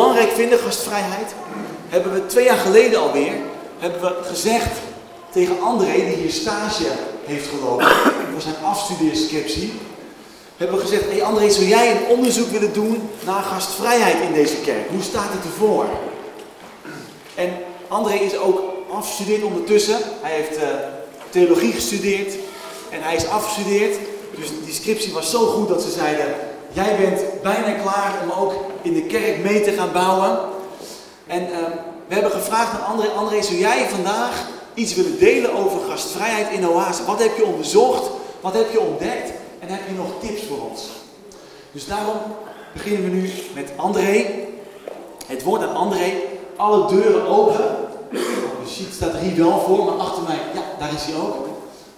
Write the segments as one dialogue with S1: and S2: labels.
S1: belangrijk vinden, gastvrijheid, hebben we twee jaar geleden alweer hebben we gezegd tegen André, die hier stage heeft gelopen voor zijn afstudeerscriptie, hebben we gezegd, hey André, zou jij een onderzoek willen doen naar gastvrijheid in deze kerk? Hoe staat het ervoor? En André is ook afgestudeerd ondertussen. Hij heeft uh, theologie gestudeerd en hij is afgestudeerd. Dus die scriptie was zo goed dat ze zeiden, jij bent bijna klaar om ook in de kerk mee te gaan bouwen. En uh, we hebben gevraagd aan André, André, zou jij vandaag iets willen delen over gastvrijheid in Oase? Wat heb je onderzocht? Wat heb je ontdekt? En heb je nog tips voor ons? Dus daarom beginnen we nu met André. Het woord aan André. Alle deuren open. Oh, de sheet staat er hier wel voor, maar achter mij, ja, daar is hij ook.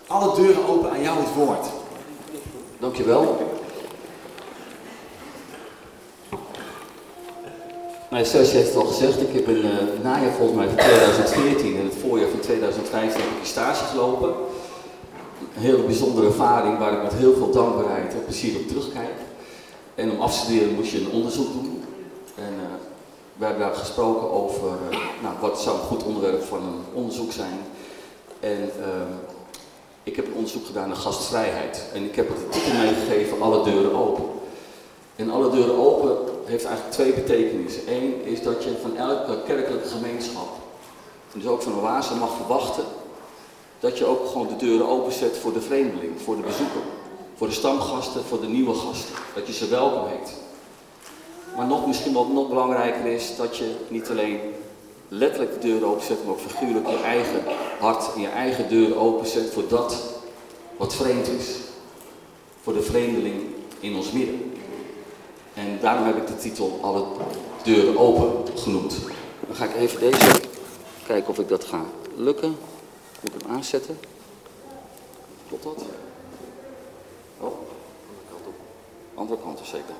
S1: Alle deuren open aan jou het woord.
S2: Dankjewel. Zoals je heeft al gezegd, ik heb in uh, het najaar volgens mij van 2014 en het voorjaar van 2015 heb ik een stage gelopen. Een hele bijzondere ervaring waar ik met heel veel dankbaarheid en plezier op terugkijk. En om af te studeren moest je een onderzoek doen. En uh, we hebben daar gesproken over uh, nou, wat zou een goed onderwerp van een onderzoek zijn. En ik heb een onderzoek gedaan naar gastvrijheid. En ik heb het de titel meegegeven, alle deuren open. En alle deuren open heeft eigenlijk twee betekenissen. Eén is dat je van elke kerkelijke gemeenschap, dus ook van Oase, mag verwachten dat je ook gewoon de deuren openzet voor de vreemdeling, voor de bezoeker, voor de stamgasten, voor de nieuwe gasten. Dat je ze welkom heet. Maar nog, misschien wat nog belangrijker is dat je niet alleen letterlijk de deuren openzet, maar ook figuurlijk je eigen hart en je eigen deur openzet voor dat wat vreemd is. Voor de vreemdeling in ons midden. En daarom heb ik de titel Alle deuren open genoemd. Dan ga ik even deze kijken of ik dat ga lukken. Moet ik hem aanzetten? Klopt dat? Oh, andere kant kant zeker.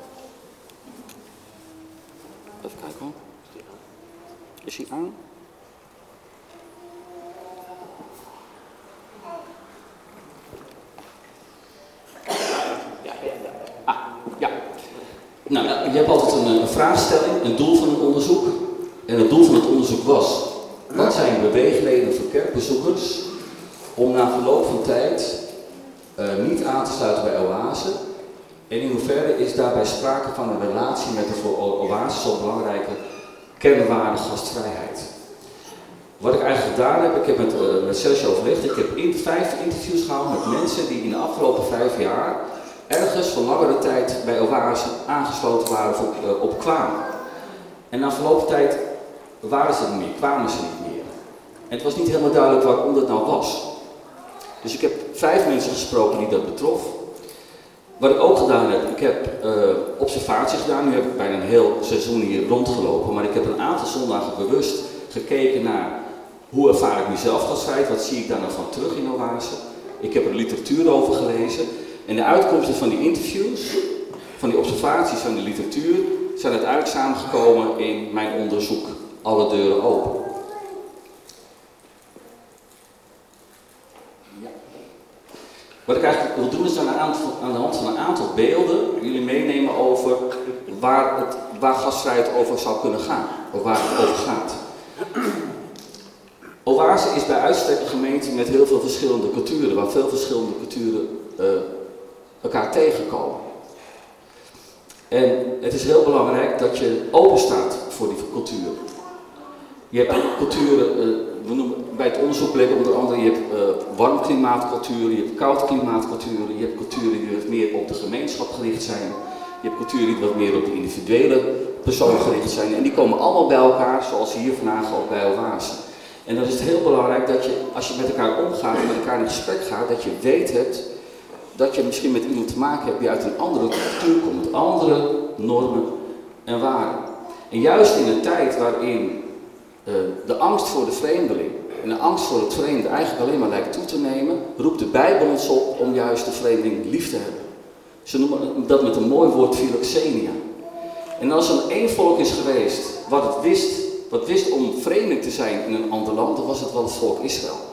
S2: Even kijken hoor. Is hij aan? Ah, ja. Nou, je hebt altijd een, een vraagstelling, een doel van een onderzoek. En het doel van het onderzoek was, wat zijn beweegleden voor kerkbezoekers om na verloop van tijd uh, niet aan te sluiten bij Oase? En in hoeverre is daarbij sprake van een relatie met de voor Oase zo belangrijke kernwaarde gastvrijheid? Wat ik eigenlijk gedaan heb, ik heb met, uh, met Sergio overlegd, ik heb in, vijf interviews gehad met mensen die in de afgelopen vijf jaar ergens voor langere tijd bij Oase aangesloten waren of uh, op kwamen. En na verloop van tijd waren ze er niet meer, kwamen ze niet meer. En het was niet helemaal duidelijk waarom dat nou was. Dus ik heb vijf mensen gesproken die dat betrof. Wat ik ook gedaan heb, ik heb uh, observaties gedaan. Nu heb ik bijna een heel seizoen hier rondgelopen. Maar ik heb een aantal zondagen bewust gekeken naar hoe ervaar ik mezelf gastvrijheid. Wat zie ik daar nou van terug in Oase. Ik heb er literatuur over gelezen. En de uitkomsten van die interviews, van die observaties van de literatuur, zijn uiteindelijk samengekomen in mijn onderzoek Alle deuren open. Wat ik eigenlijk wil doen is aan, aantal, aan, de hand van een aantal beelden jullie meenemen over waar, het, waar over zou kunnen gaan, of waar het over gaat. Oase is bij uitstek een gemeente met heel veel verschillende culturen, waar veel verschillende culturen uh, elkaar tegenkomen. En het is heel belangrijk dat je open staat voor die cultuur. Je hebt culturen, uh, we noemen, bij het onderzoek bleek onder andere, je hebt uh, warm klimaatculturen, je hebt koud klimaatculturen, je hebt culturen die wat meer op de gemeenschap gericht zijn, je hebt culturen die wat meer op de individuele persoon gericht zijn. En die komen allemaal bij elkaar, zoals hier vandaag ook bij Oase. En dan is het heel belangrijk dat je, als je met elkaar omgaat en met elkaar in gesprek gaat, dat je weet hebt dat je misschien met iemand te maken hebt die uit een andere cultuur komt, andere normen en waarden. En juist in een tijd waarin uh, de angst voor de vreemdeling en de angst voor het vreemde eigenlijk alleen maar lijkt toe te nemen, roept de Bijbel ons op om juist de vreemdeling lief te hebben. Ze noemen dat met een mooi woord philoxenia. En als er één volk is geweest wat het wist, wat wist om vreemdeling te zijn in een ander land, dan was het wel het volk Israël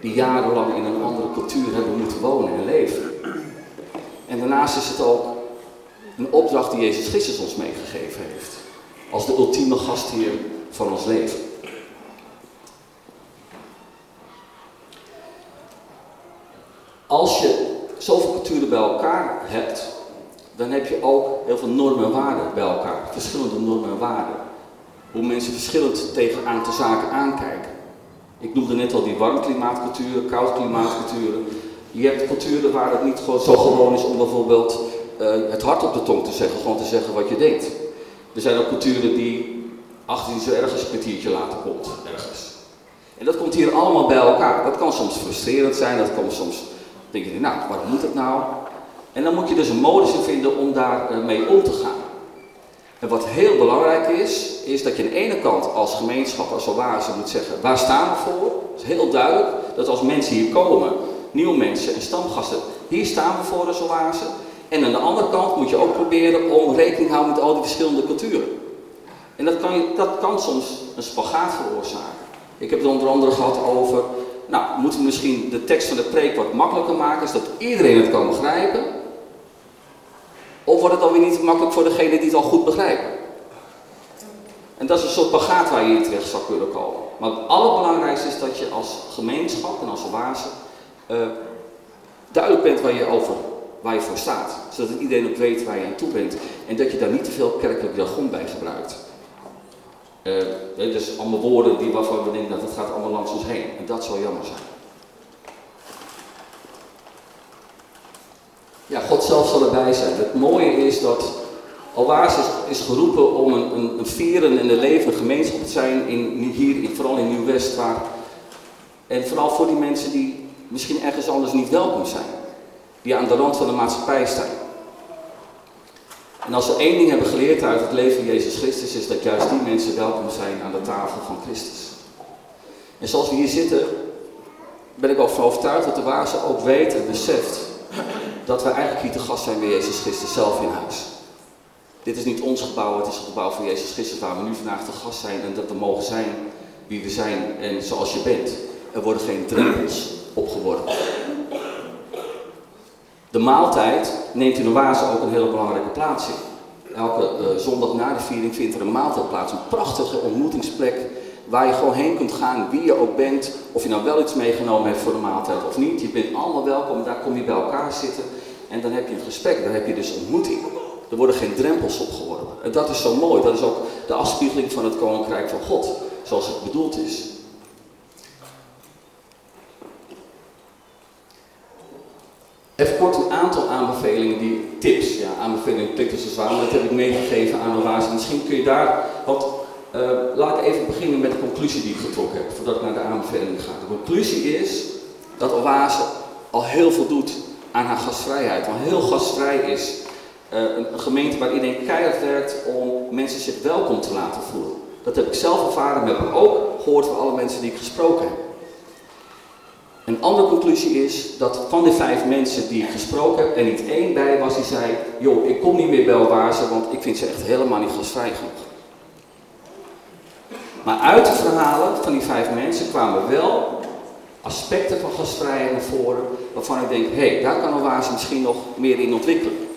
S2: die jarenlang in een andere cultuur hebben moeten wonen en leven. En daarnaast is het ook een opdracht die Jezus Christus ons meegegeven heeft. als de ultieme gastheer van ons leven. Als je zoveel culturen bij elkaar hebt, dan heb je ook heel veel normen en waarden bij elkaar. Verschillende normen en waarden. Hoe mensen verschillend tegenaan de zaken aankijken. Ik noemde net al die warm klimaatculturen, koud klimaatculturen. Je hebt culturen waar het niet zo gewoon is om bijvoorbeeld uh, het hart op de tong te zeggen, gewoon te zeggen wat je denkt. Er zijn ook culturen die achter niet zo ergens een kwartiertje later komt, ergens. En dat komt hier allemaal bij elkaar. Dat kan soms frustrerend zijn, dat kan soms, denk je, nou, waarom moet het nou? En dan moet je dus een modus in vinden om daar mee om te gaan. En wat heel belangrijk is, is dat je aan de ene kant als gemeenschap, als oase moet zeggen, waar staan we voor? Het is heel duidelijk dat als mensen hier komen, nieuwe mensen en stamgasten, hier staan we voor als oase. En aan de andere kant moet je ook proberen om rekening te houden met al die verschillende culturen. En dat kan, dat kan soms een spagaat veroorzaken. Ik heb het onder andere gehad over, nou, moeten we misschien de tekst van de preek wat makkelijker maken, zodat iedereen het kan begrijpen. Of wordt het dan weer niet makkelijk voor degene die het al goed begrijpen? En dat is een soort pagaat waar je in terecht zou kunnen komen. Maar het allerbelangrijkste is dat je als gemeenschap en als oase uh, duidelijk bent waar je, over, waar je voor staat. Zodat iedereen ook weet waar je aan toe bent. En dat je daar niet te veel kerkelijk jargon bij gebruikt. Uh, dus allemaal woorden die waarvan we denken dat het gaat allemaal langs ons heen. En dat zou jammer zijn. Ja, God zelf zal erbij zijn. Het mooie is dat Oasis is geroepen om een, een, een veren en een levende gemeenschap te zijn, in, hier, in, vooral in Nieuw-West, en vooral voor die mensen die misschien ergens anders niet welkom zijn, die aan de rand van de maatschappij staan. En als we één ding hebben geleerd uit het leven van Jezus Christus, is dat juist die mensen welkom zijn aan de tafel van Christus. En zoals we hier zitten, ben ik ook van overtuigd dat de Waase ook weet en beseft dat wij eigenlijk hier te gast zijn bij Jezus Christus zelf in huis. Dit is niet ons gebouw, het is het gebouw van Jezus Christus waar we nu vandaag te gast zijn en dat we mogen zijn wie we zijn en zoals je bent. Er worden geen drempels opgeworpen. De maaltijd neemt in de oase ook een hele belangrijke plaats in. Elke uh, zondag na de viering vindt er een maaltijd plaats. Een prachtige ontmoetingsplek waar je gewoon heen kunt gaan, wie je ook bent. Of je nou wel iets meegenomen hebt voor de maaltijd of niet. Je bent allemaal welkom, daar kom je bij elkaar zitten. En dan heb je een gesprek, dan heb je dus ontmoeting. Er worden geen drempels opgeworpen. En dat is zo mooi. Dat is ook de afspiegeling van het Koninkrijk van God. Zoals het bedoeld is. Even kort een aantal aanbevelingen, die tips. Ja, aanbevelingen klinkt dus maar dat heb ik meegegeven aan de. Misschien kun je daar, want uh, laat ik even beginnen met de conclusie die ik getrokken heb, voordat ik naar de aanbevelingen ga. De conclusie is dat Oase al heel veel doet aan haar gastvrijheid, al heel gastvrij is. Een, een, gemeente waar iedereen keihard werkt om mensen zich welkom te laten voelen. Dat heb ik zelf ervaren, maar heb ik ook gehoord van alle mensen die ik gesproken heb. Een andere conclusie is dat van de vijf mensen die ik gesproken heb, er niet één bij was die zei, joh, ik kom niet meer bij Oase, want ik vind ze echt helemaal niet gastvrij genoeg. Maar uit de verhalen van die vijf mensen kwamen wel aspecten van gastvrijheid naar voren, waarvan ik denk, hé, hey, daar kan Oase misschien nog meer in ontwikkelen.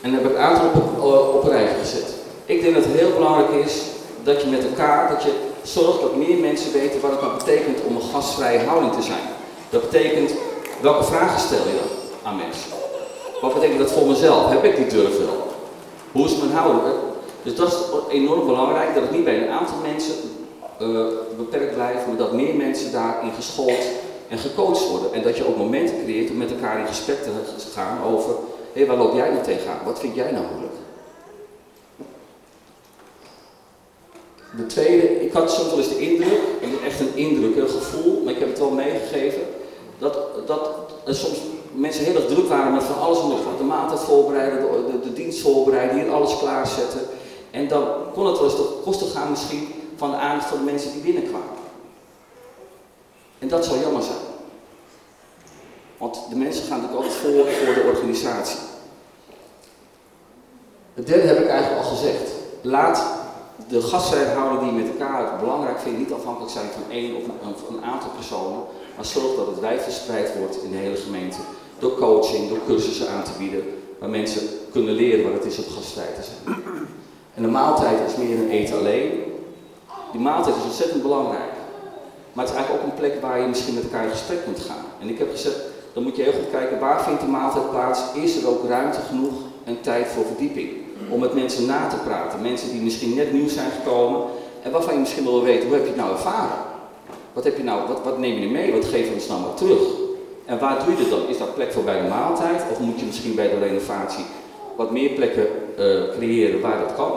S2: En daar heb ik aantal op, op, op een rijtje gezet. Ik denk dat het heel belangrijk is dat je met elkaar, dat je zorgt dat meer mensen weten wat het nou betekent om een gastvrije houding te zijn. Dat betekent, welke vragen stel je dan aan mensen? Wat betekent dat voor mezelf? Heb ik die durf wel? Hoe is mijn houding? Dus dat is enorm belangrijk, dat het niet bij een aantal mensen uh, beperkt blijft, maar dat meer mensen daarin geschoold en gecoacht worden. En dat je ook momenten creëert om met elkaar in gesprek te gaan over, hé, hey, waar loop jij nou tegenaan? Wat vind jij nou moeilijk? De tweede, ik had soms wel eens de indruk, echt een indruk, een gevoel, maar ik heb het wel meegegeven, dat, dat er soms mensen heel erg druk waren met van alles en nog wat. De maaltijd voorbereiden, de, de, de, dienst voorbereiden, hier alles klaarzetten. En dan kon het wel eens tot kosten gaan misschien van de aandacht van de mensen die binnenkwamen. En dat zou jammer zijn. Want de mensen gaan natuurlijk altijd voor voor de organisatie. Het derde heb ik eigenlijk al gezegd. Laat de gastvrijhouding die met elkaar belangrijk vindt niet afhankelijk zijn van één of een, een, aantal personen, maar zorg dat het wijd verspreid wordt in de hele gemeente. Door coaching, door cursussen aan te bieden, waar mensen kunnen leren wat het is om gastvrij te zijn. En de maaltijd is meer dan eten alleen. Die maaltijd is ontzettend belangrijk. Maar het is eigenlijk ook een plek waar je misschien met elkaar in gesprek moet gaan. En ik heb gezegd, dan moet je heel goed kijken waar vindt die maaltijd plaats. Is er ook ruimte genoeg en tijd voor verdieping? Om met mensen na te praten. Mensen die misschien net nieuw zijn gekomen en waarvan je misschien wil weten, hoe heb je het nou ervaren? Wat, heb je nou, wat, wat neem je mee? Wat geef je ons nou maar terug? En waar doe je dat dan? Is dat plek voor bij de maaltijd? Of moet je misschien bij de renovatie wat meer plekken uh, creëren waar dat kan?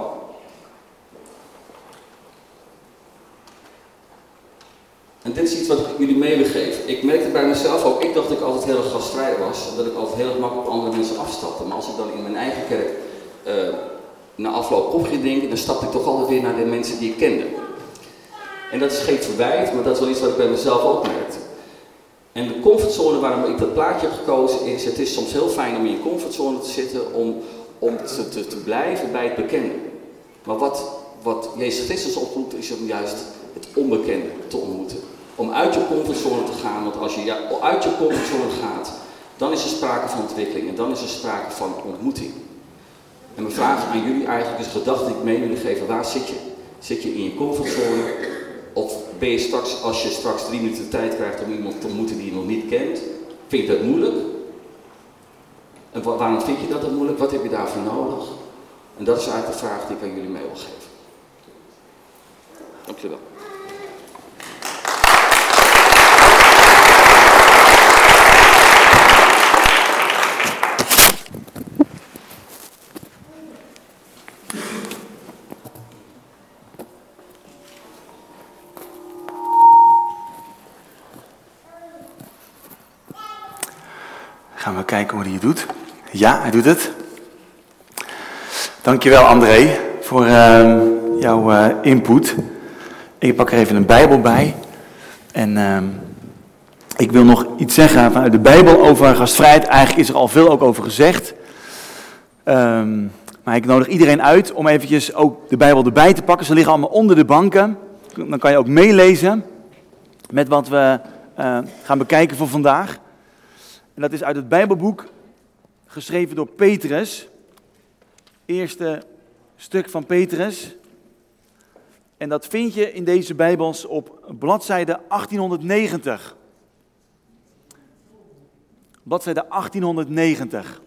S2: En dit is iets wat ik jullie mee wil geven. Ik merkte bij mezelf ook, ik dacht dat ik altijd heel erg gastvrij was. Dat ik altijd heel erg makkelijk op andere mensen afstapte. Maar als ik dan in mijn eigen kerk uh, na afloop koffie drinken, dan stapte ik toch altijd weer naar de mensen die ik kende. En dat is geen verwijt, maar dat is wel iets wat ik bij mezelf ook merkte. En de comfortzone waarom ik dat plaatje heb gekozen is, het is soms heel fijn om in je comfortzone te zitten, om, om te, te, blijven bij het bekende. Maar wat, wat Jezus Christus oproept, is om juist het onbekende te ontmoeten. Om uit je comfortzone te gaan, want als je uit je comfortzone gaat, dan is er sprake van ontwikkeling en dan is er sprake van ontmoeting. En mijn vraag aan jullie eigenlijk is de gedachte ik mee wil geven, waar zit je? Zit je in je comfortzone? Of je straks, als je straks drie minuten tijd krijgt om iemand te ontmoeten die je nog niet kent, vind je dat moeilijk? En waarom vind je dat dan moeilijk? Wat heb je daarvoor nodig? En dat is eigenlijk de vraag die ik aan jullie mee wil geven. Dankjewel.
S1: Gaan we kijken hoe hij het doet. Ja, hij doet het. Dankjewel André voor uh, jouw uh, input. Ik pak er even een Bijbel bij. En uh, ik wil nog iets zeggen vanuit de Bijbel over gastvrijheid. Eigenlijk is er al veel ook over gezegd. Um, maar ik nodig iedereen uit om eventjes ook de Bijbel erbij te pakken. Ze liggen allemaal onder de banken. Dan kan je ook meelezen met wat we uh, gaan bekijken voor vandaag. En dat is uit het Bijbelboek, geschreven door Petrus. Eerste stuk van Petrus. En dat vind je in deze Bijbels op bladzijde 1890. Bladzijde 1890.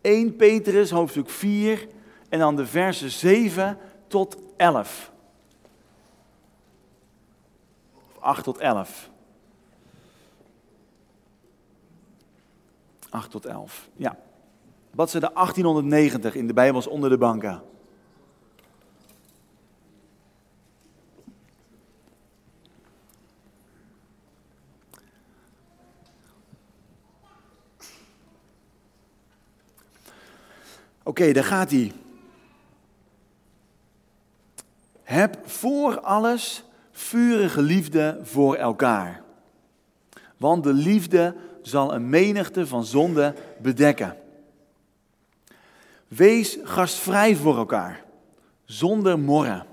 S1: 1 Petrus, hoofdstuk 4, en dan de versen 7 tot 11. 8 tot 11. 8 tot 11. Ja. Wat ze de 1890 in de Bijbels onder de banken. Oké, daar gaat hij. Heb voor alles vurige liefde voor elkaar. Want de liefde zal een menigte van zonden bedekken. Wees gastvrij voor elkaar, zonder morren.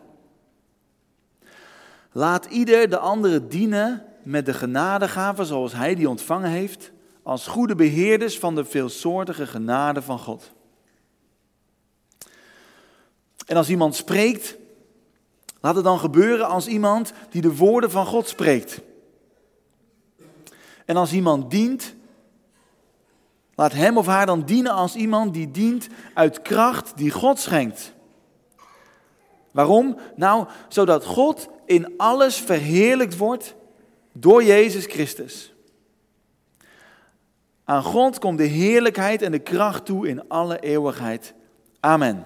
S1: Laat ieder de andere dienen met de genadegave zoals hij die ontvangen heeft, als goede beheerders van de veelsoortige genade van God. En als iemand spreekt, laat het dan gebeuren als iemand die de woorden van God spreekt. En als iemand dient, laat hem of haar dan dienen als iemand die dient uit kracht die God schenkt. Waarom? Nou, zodat God in alles verheerlijkt wordt door Jezus Christus. Aan God komt de heerlijkheid en de kracht toe in alle eeuwigheid. Amen.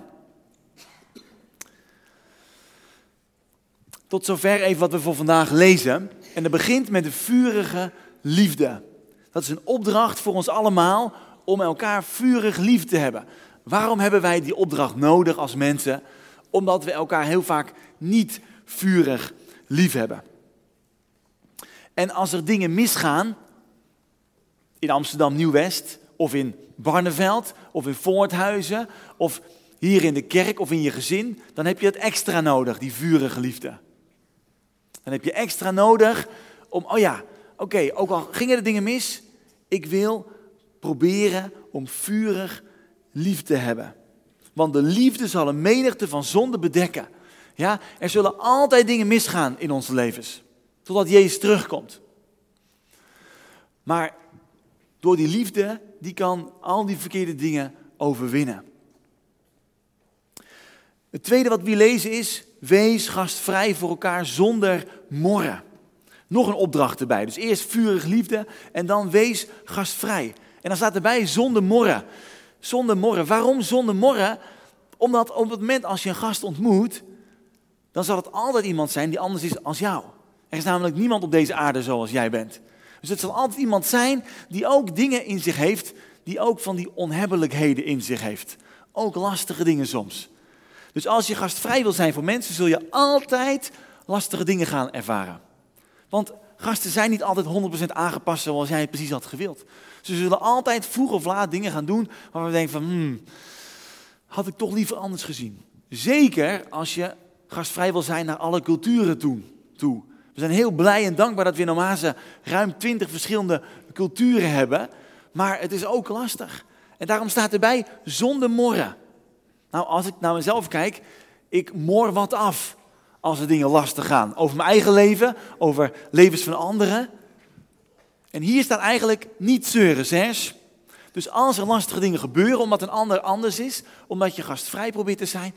S1: Tot zover even wat we voor vandaag lezen. En dat begint met de vurige liefde. Dat is een opdracht voor ons allemaal om elkaar vurig lief te hebben. Waarom hebben wij die opdracht nodig als mensen? Omdat we elkaar heel vaak niet vurig lief hebben. En als er dingen misgaan, in Amsterdam Nieuw-West, of in Barneveld, of in Voorthuizen, of hier in de kerk of in je gezin, dan heb je het extra nodig, die vurige liefde. Dan heb je extra nodig om, oh ja, oké, ook al gingen de dingen mis, ik wil proberen om vurig lief te hebben. Want de liefde zal een menigte van zonden bedekken. Ja, er zullen altijd dingen misgaan in onze levens. Totdat Jezus terugkomt. Maar door die liefde, die kan al die verkeerde dingen overwinnen. Het tweede wat we lezen is, wees gastvrij voor elkaar zonder morren. Nog een opdracht erbij. Dus eerst vurig liefde en dan wees gastvrij. En dan staat erbij zonder morren. Zonder morren. Waarom zonder morren? Omdat op het moment als je een gast ontmoet, dan zal het altijd iemand zijn die anders is als jou. Er is namelijk niemand op deze aarde zoals jij bent. Dus het zal altijd iemand zijn die ook dingen in zich heeft, die ook van die onhebbelijkheden in zich heeft. Ook lastige dingen soms. Dus als je gastvrij wil zijn voor mensen, zul je altijd lastige dingen gaan ervaren. Want gasten zijn niet altijd 100% aangepast zoals jij het precies had gewild. Ze zullen altijd vroeg of laat dingen gaan doen waar we denken van, hmm, had ik toch liever anders gezien. Zeker als je gastvrij wil zijn naar alle culturen toe. toe. We zijn heel blij en dankbaar dat we in Omaze ruim 20 verschillende culturen hebben. Maar het is ook lastig. En daarom staat erbij zonder morren. Nou, als ik naar mezelf kijk, ik mor wat af als er dingen lastig gaan. Over mijn eigen leven, over levens van anderen. En hier staat eigenlijk niet zeuren, zes. Dus als er lastige dingen gebeuren omdat een ander anders is, omdat je gastvrij probeert te zijn,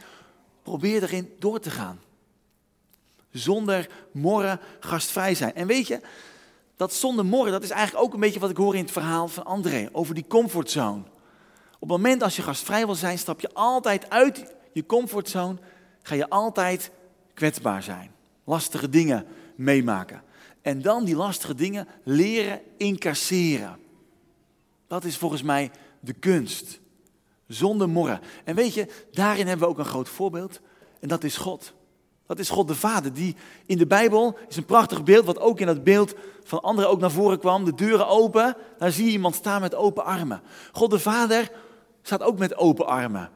S1: probeer erin door te gaan. Zonder morren gastvrij zijn. En weet je, dat zonder morren, dat is eigenlijk ook een beetje wat ik hoor in het verhaal van André, over die comfortzone. Op het moment als je gastvrij wil zijn, stap je altijd uit je comfortzone, ga je altijd kwetsbaar zijn. Lastige dingen meemaken. En dan die lastige dingen leren incasseren. Dat is volgens mij de kunst. Zonder morren. En weet je, daarin hebben we ook een groot voorbeeld. En dat is God. Dat is God de Vader. Die in de Bijbel is een prachtig beeld, wat ook in het beeld van anderen ook naar voren kwam. De deuren open, daar zie je iemand staan met open armen. God de Vader staat ook met open armen.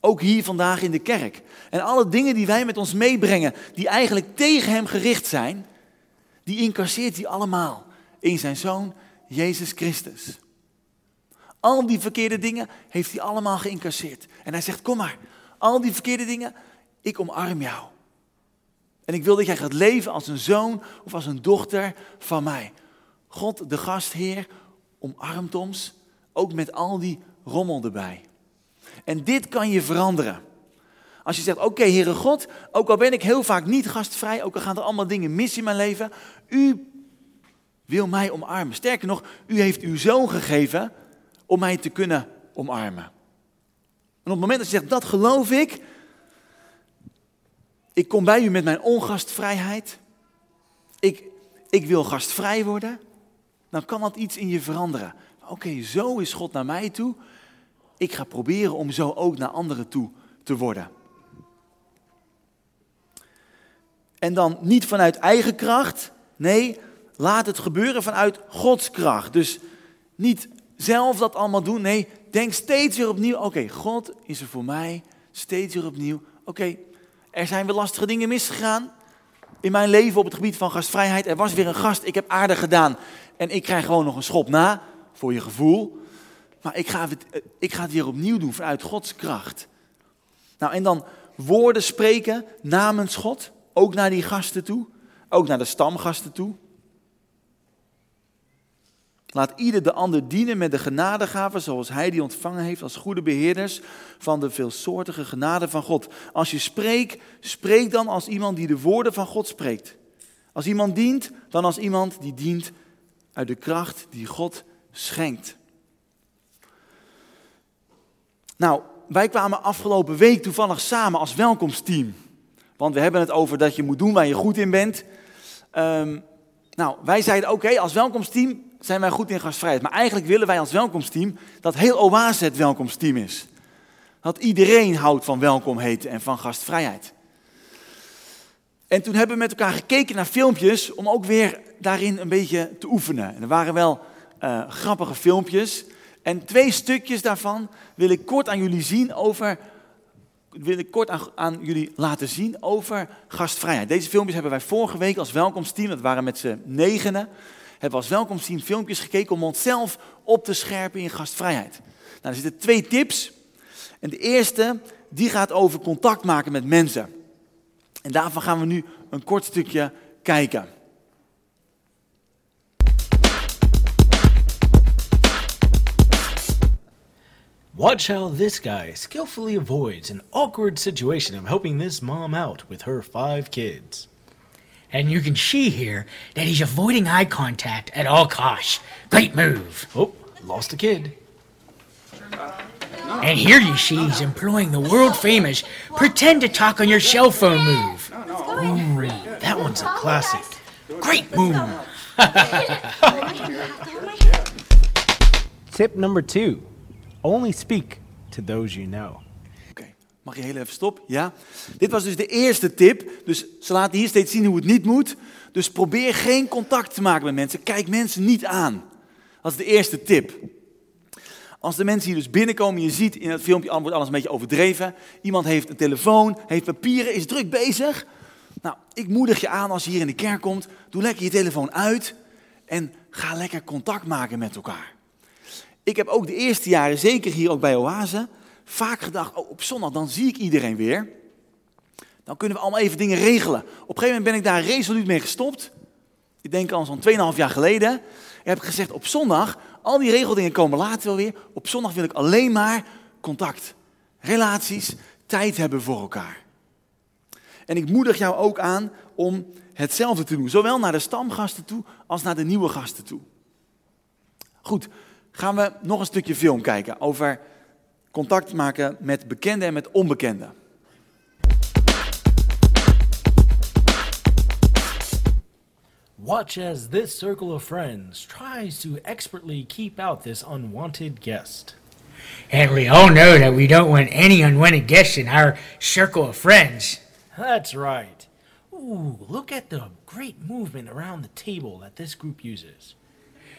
S1: Ook hier vandaag in de kerk. En alle dingen die wij met ons meebrengen, die eigenlijk tegen Hem gericht zijn, die incasseert hij allemaal in zijn Zoon Jezus Christus. Al die verkeerde dingen heeft hij allemaal geïncasseerd. En hij zegt, kom maar, al die verkeerde dingen, ik omarm jou. En ik wil dat jij gaat leven als een zoon of als een dochter van mij. God, de gastheer, omarmt ons, ook met al die rommel erbij. En dit kan je veranderen. Als je zegt, oké okay, Heere God, ook al ben ik heel vaak niet gastvrij, ook al gaan er allemaal dingen mis in mijn leven, u wil mij omarmen. Sterker nog, u heeft uw zoon gegeven om mij te kunnen omarmen. En op het moment dat je zegt, dat geloof ik, ik kom bij u met mijn ongastvrijheid, ik, ik wil gastvrij worden, dan kan dat iets in je veranderen. Oké, zo is God naar mij toe. Ik ga proberen om zo ook naar anderen toe te worden. En dan niet vanuit eigen kracht. Nee, laat het gebeuren vanuit Gods kracht. Dus niet zelf dat allemaal doen. Nee, denk steeds weer opnieuw. Oké, God is er voor mij. Steeds weer opnieuw. Oké, er zijn weer lastige dingen misgegaan. In mijn leven op het gebied van gastvrijheid. Er was weer een gast. Ik heb aardig gedaan. En ik krijg gewoon nog een schop na. Voor je gevoel. Maar ik ga het, ik ga het weer opnieuw doen vanuit Gods kracht. Nou, en dan woorden spreken namens God. Ook naar die gasten toe. Ook naar de stamgasten toe. Laat ieder de ander dienen met de genadegaven zoals hij die ontvangen heeft als goede beheerders van de veelsoortige genade van God. Als je spreekt, spreek dan als iemand die de woorden van God spreekt. Als iemand dient, dan als iemand die dient uit de kracht die God schenkt. Nou, wij kwamen afgelopen week toevallig samen als welkomsteam. Want we hebben het over dat je moet doen waar je goed in bent. Um, nou, wij zeiden oké, als welkomsteam zijn wij goed in gastvrijheid. Maar eigenlijk willen wij als welkomsteam dat heel Oase het welkomsteam is. Dat iedereen houdt van welkom heten en van gastvrijheid. En toen hebben we met elkaar gekeken naar filmpjes om ook weer daarin een beetje te oefenen. En er waren wel uh, grappige filmpjes. En twee stukjes daarvan wil ik kort aan jullie zien over wil ik kort aan, jullie laten zien over gastvrijheid. Deze filmpjes hebben wij vorige week als welkomsteam, dat waren met z'n negenen, hebben we als welkomsteam filmpjes gekeken om onszelf op te scherpen in gastvrijheid. Nou, er zitten twee tips. En de eerste, die gaat over contact maken met mensen. En daarvan gaan we nu een kort stukje kijken.
S3: Watch how this guy skillfully avoids an awkward situation of helping this mom out with her five kids.
S4: And you can see here that he's avoiding eye contact at all costs. Great move.
S3: Oh, lost a kid.
S4: And here you see he's employing the world famous pretend to talk on your cell phone move.
S3: Ooh, that one's a classic.
S4: Great move.
S3: Tip number two only speak to those you know.
S1: Oké, mag je heel even stop? Ja. Dit was dus de eerste tip. Dus ze laten hier steeds zien hoe het niet moet. Dus probeer geen contact te maken met mensen. Kijk mensen niet aan. Dat is de eerste tip. Als de mensen hier dus binnenkomen, je ziet in het filmpje wordt alles een beetje overdreven. Iemand heeft een telefoon, heeft papieren, is druk bezig. Nou, ik moedig je aan als je hier in de kerk komt, doe lekker je telefoon uit en ga lekker contact maken met elkaar. Ik heb ook de eerste jaren, zeker hier ook bij Oase, vaak gedacht, oh, op zondag dan zie ik iedereen weer. Dan kunnen we allemaal even dingen regelen. Op een gegeven moment ben ik daar resoluut mee gestopt. Ik denk al zo'n 2,5 jaar geleden. Ik heb gezegd, op zondag, al die regeldingen komen later wel weer. Op zondag wil ik alleen maar contact, relaties, tijd hebben voor elkaar. En ik moedig jou ook aan om hetzelfde te doen. Zowel naar de stamgasten toe als naar de nieuwe gasten toe. Goed, gaan we nog een stukje film kijken over contact maken met bekenden en met onbekenden.
S3: Watch as this circle of friends tries to expertly keep out this unwanted guest.
S4: And we all know that we don't want any unwanted guests in our circle of friends.
S3: That's right. Ooh, look at the great movement around the table that this group uses.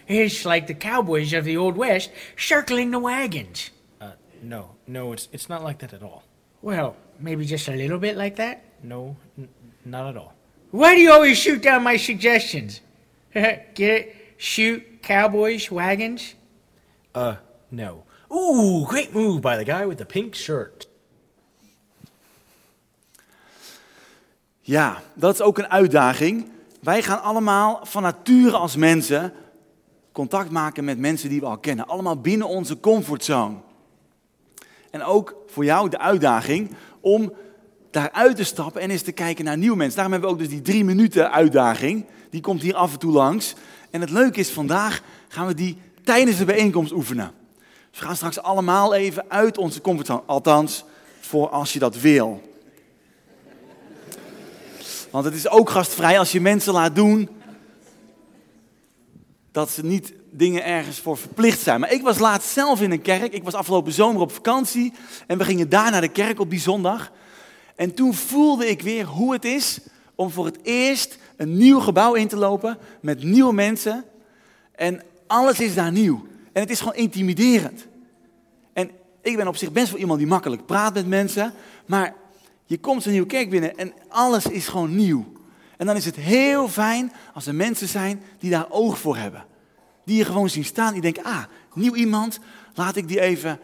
S4: It's like the cowboys of the Old West circling the wagons.
S3: Uh, no, no, it's it's not like that at all.
S4: Well, maybe just a little bit like that?
S3: No, n- not at all.
S4: Why do you always shoot down my suggestions? Get it? Shoot cowboys, wagons?
S3: Uh, no. Ooh, great move by the guy with the pink shirt.
S1: Ja, dat is ook een uitdaging. Wij gaan allemaal van nature als mensen contact maken met mensen die we al kennen. Allemaal binnen onze comfortzone. En ook voor jou de uitdaging om daaruit te stappen en eens te kijken naar nieuwe mensen. Daarom hebben we ook dus die drie minuten uitdaging. Die komt hier af en toe langs. En het leuke is, vandaag gaan we die tijdens de bijeenkomst oefenen. Dus we gaan straks allemaal even uit onze comfortzone. Althans, voor als je dat wil. Want het is ook gastvrij als je mensen laat doen dat ze niet dingen ergens voor verplicht zijn. Maar ik was laatst zelf in een kerk. Ik was afgelopen zomer op vakantie. En we gingen daar naar de kerk op die zondag. En toen voelde ik weer hoe het is om voor het eerst een nieuw gebouw in te lopen. Met nieuwe mensen. En alles is daar nieuw. En het is gewoon intimiderend. En ik ben op zich best wel iemand die makkelijk praat met mensen. Maar je komt een nieuwe kerk binnen en alles is gewoon nieuw. En dan is het heel fijn als er mensen zijn die daar oog voor hebben. Die je gewoon zien staan. Die denken, ah, nieuw iemand, laat ik die even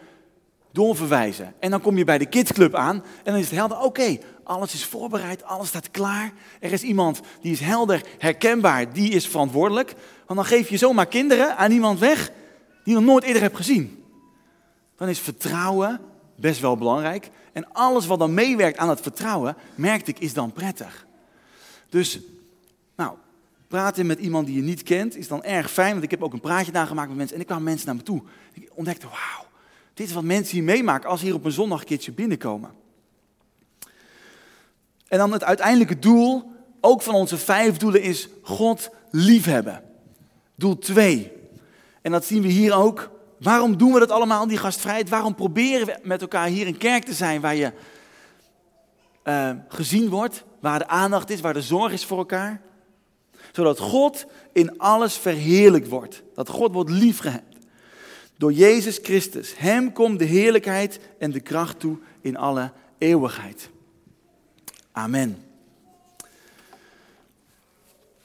S1: doorverwijzen. En dan kom je bij de kidsclub aan en dan is het helder, oké, alles is voorbereid, alles staat klaar. Er is iemand die is helder, herkenbaar, die is verantwoordelijk. Want dan geef je zomaar kinderen aan iemand weg die je nog nooit eerder hebt gezien. Dan is vertrouwen best wel belangrijk. En alles wat dan meewerkt aan het vertrouwen, merkte ik, is dan prettig. Dus, nou, praten met iemand die je niet kent is dan erg fijn. Want ik heb ook een praatje daar gemaakt met mensen. En ik kwam mensen naar me toe. Ik ontdekte, wauw, dit is wat mensen hier meemaken als ze hier op een zondag binnenkomen. En dan het uiteindelijke doel, ook van onze vijf doelen, is God liefhebben. Doel 2. En dat zien we hier ook. Waarom doen we dat allemaal, die gastvrijheid? Waarom proberen we met elkaar hier een kerk te zijn waar je uh, gezien wordt, waar de aandacht is, waar de zorg is voor elkaar? Zodat God in alles verheerlijk wordt. Dat God wordt liefgehad. Door Jezus Christus. Hem komt de heerlijkheid en de kracht toe in alle eeuwigheid. Amen.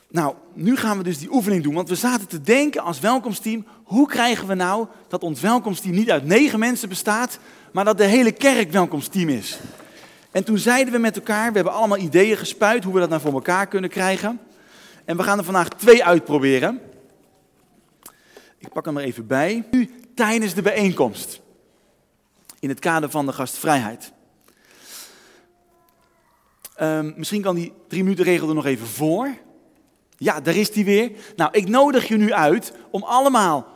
S1: Nou, nu gaan we dus die oefening doen, want we zaten te denken als welkomsteam, hoe krijgen we nou dat ons welkomsteam niet uit negen mensen bestaat, maar dat de hele kerk welkomsteam is. En toen zeiden we met elkaar, we hebben allemaal ideeën gespuit hoe we dat nou voor elkaar kunnen krijgen. En we gaan er vandaag twee uitproberen. Ik pak hem er even bij. Nu tijdens de bijeenkomst. In het kader van de gastvrijheid. Ehm, misschien kan die drie minuten regel er nog even voor. Ja, daar is die weer. Nou, ik nodig je nu uit om allemaal,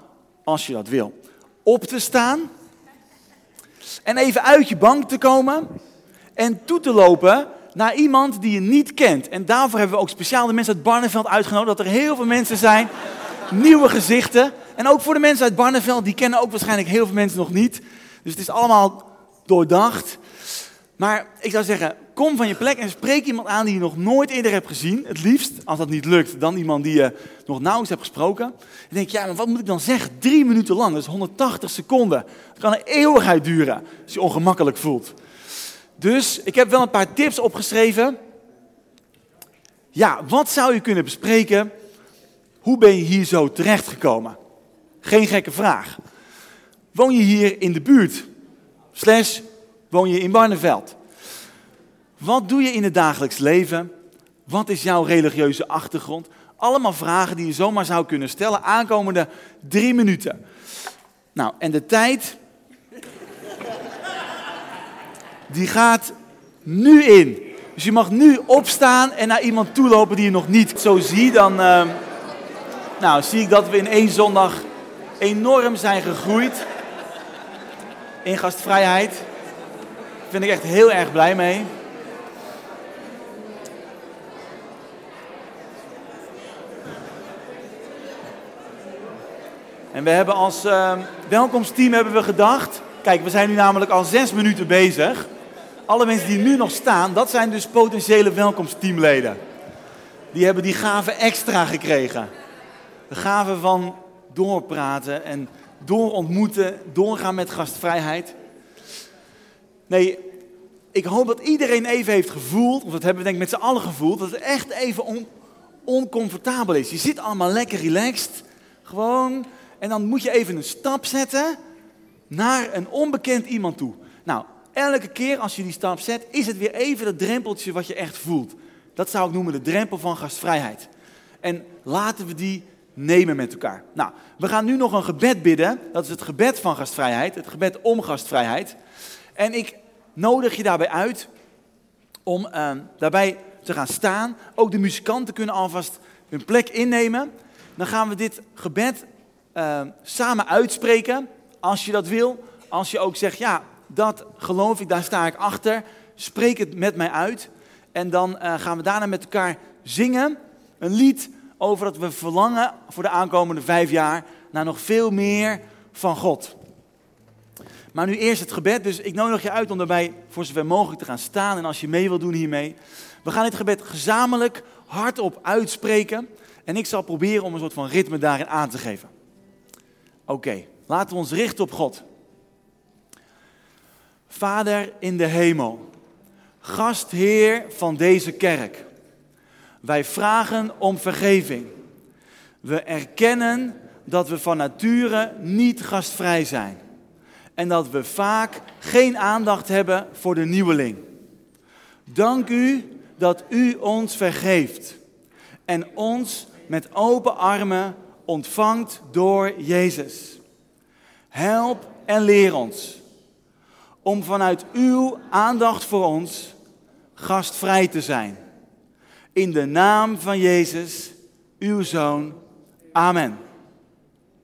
S1: als je dat wil, op te staan. En even uit je bank te komen. En toe te lopen naar iemand die je niet kent. En daarvoor hebben we ook speciaal de mensen uit Barneveld uitgenodigd. Dat er heel veel mensen zijn, nieuwe gezichten. En ook voor de mensen uit Barneveld, die kennen ook waarschijnlijk heel veel mensen nog niet. Dus het is allemaal doordacht. Maar ik zou zeggen, kom van je plek en spreek iemand aan die je nog nooit eerder hebt gezien. Het liefst, als dat niet lukt, dan iemand die je nog nauwelijks hebt gesproken. En denk, ja, maar wat moet ik dan zeggen? Drie minuten lang, dat is 180 seconden. Dat kan een eeuwigheid duren als je ongemakkelijk voelt. Dus ik heb wel een paar tips opgeschreven. Ja, wat zou je kunnen bespreken? Hoe ben je hier zo terechtgekomen? Geen gekke vraag. Woon je hier in de buurt? Slash, woon je in Barneveld? Wat doe je in het dagelijks leven? Wat is jouw religieuze achtergrond? Allemaal vragen die je zomaar zou kunnen stellen aankomende drie minuten. Nou, en de tijd die gaat nu in. Dus je mag nu opstaan en naar iemand toe lopen die je nog niet zo ziet. Dan uh, nou, zie ik dat we in één zondag enorm zijn gegroeid in gastvrijheid. Daar vind ik echt heel erg blij mee. En we hebben als uh, welkomsteam hebben we gedacht. Kijk, we zijn nu namelijk al zes minuten bezig alle mensen die nu nog staan, dat zijn dus potentiële welkomsteamleden. Die hebben die gave extra gekregen. De gave van doorpraten en doorontmoeten, doorgaan met gastvrijheid. Nee, ik hoop dat iedereen even heeft gevoeld, of dat hebben we denk ik met z'n allen gevoeld, dat het echt even on, oncomfortabel is. Je zit allemaal lekker relaxed, gewoon, en dan moet je even een stap zetten naar een onbekend iemand toe. Nou, elke keer als je die stap zet, is het weer even dat drempeltje wat je echt voelt. Dat zou ik noemen de drempel van gastvrijheid. En laten we die nemen met elkaar. Nou, we gaan nu nog een gebed bidden. Dat is het gebed van gastvrijheid, het gebed om gastvrijheid. En ik nodig je daarbij uit om uh, daarbij te gaan staan. Ook de muzikanten kunnen alvast hun plek innemen. Dan gaan we dit gebed uh, samen uitspreken, als je dat wil. Als je ook zegt, ja, dat geloof ik, daar sta ik achter. Spreek het met mij uit. En dan uh, gaan we daarna met elkaar zingen. Een lied over dat we verlangen voor de aankomende vijf jaar naar nog veel meer van God. Maar nu eerst het gebed, dus ik nodig je uit om daarbij voor zover mogelijk te gaan staan. En als je mee wil doen hiermee. We gaan dit gebed gezamenlijk hardop uitspreken. En ik zal proberen om een soort van ritme daarin aan te geven. Oké, laten we ons richten op God. Vader in de hemel, gastheer van deze kerk. Wij vragen om vergeving. We erkennen dat we van nature niet gastvrij zijn. En dat we vaak geen aandacht hebben voor de nieuweling. Dank u dat u ons vergeeft en ons met open armen ontvangt door Jezus. Help en leer ons om vanuit uw aandacht voor ons gastvrij te zijn. In de naam van Jezus, uw Zoon. Amen.